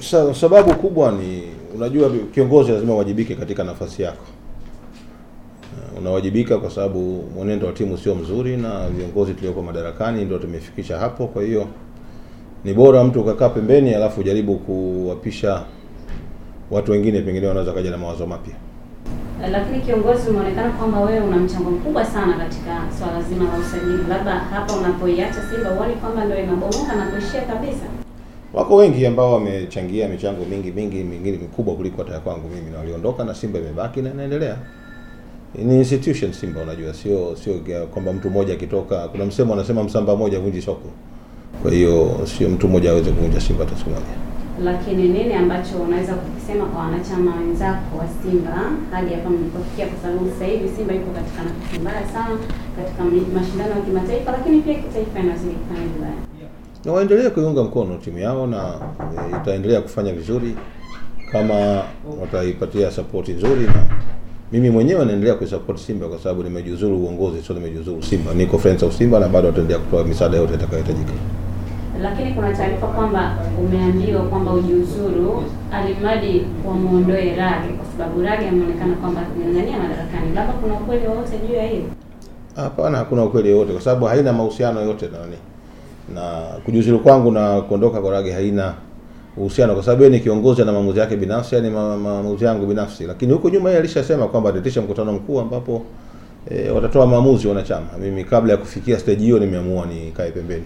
Sa, sababu kubwa ni unajua, kiongozi lazima uwajibike katika nafasi yako. Uh, Unawajibika kwa sababu mwenendo wa timu sio mzuri, na viongozi tulioko madarakani ndio tumefikisha hapo. Kwa hiyo ni bora mtu ukakaa pembeni, alafu ujaribu kuwapisha watu wengine, pengine wanaweza kaja na mawazo mapya. Lakini kiongozi, umeonekana kwamba wewe una mchango mkubwa sana katika swala zima la usajili. Labda hapa unapoiacha Simba huoni kwamba ndio inabomoka na kuishia kabisa? Wako wengi ambao wamechangia michango mingi mingi mingine mikubwa kuliko hata kwangu mimi, na waliondoka na Simba imebaki na inaendelea. Ni institution Simba, unajua, sio sio kwamba mtu mmoja akitoka. Kuna msemo anasema msamba mmoja vunji soko. Kwa hiyo sio mtu mmoja aweze kuvunja Simba hata siku moja. Lakini nini ambacho unaweza kukisema kwa wanachama wenzako wa Simba hadi hapa mlipofikia? Kwa sababu sasa hivi Simba iko katika nafasi mbaya sana katika mashindano ya kimataifa, lakini pia kitaifa inazidi kufanya vibaya. Na waendelee kuiunga mkono timu yao na e, itaendelea kufanya vizuri kama wataipatia sapoti nzuri, na mimi mwenyewe naendelea kuisapoti Simba kwa sababu nimejiuzuru uongozi, sio nimejiuzuru Simba. Niko friends of Simba na bado wataendelea kutoa misaada yote itakayohitajika. Lakini kuna taarifa kwamba umeambiwa kwamba ujiuzuru alimradi wamuondoe Rage kwa sababu Rage ameonekana kwamba kung'ang'ania madarakani. Labda kuna ukweli wowote juu ya hiyo? Hapana, hakuna ukweli wote kwa sababu haina mahusiano yote na nani na kujiuzulu kwangu na kuondoka kwa Rage haina uhusiano, kwa sababu yeye ni kiongozi na maamuzi yake binafsi, yani ma- ma- maamuzi yangu binafsi. Lakini huko nyuma yeye alishasema kwamba ataitisha mkutano mkuu ambapo e, watatoa maamuzi wanachama. Mimi kabla ya kufikia stage hiyo nimeamua nikae pembeni.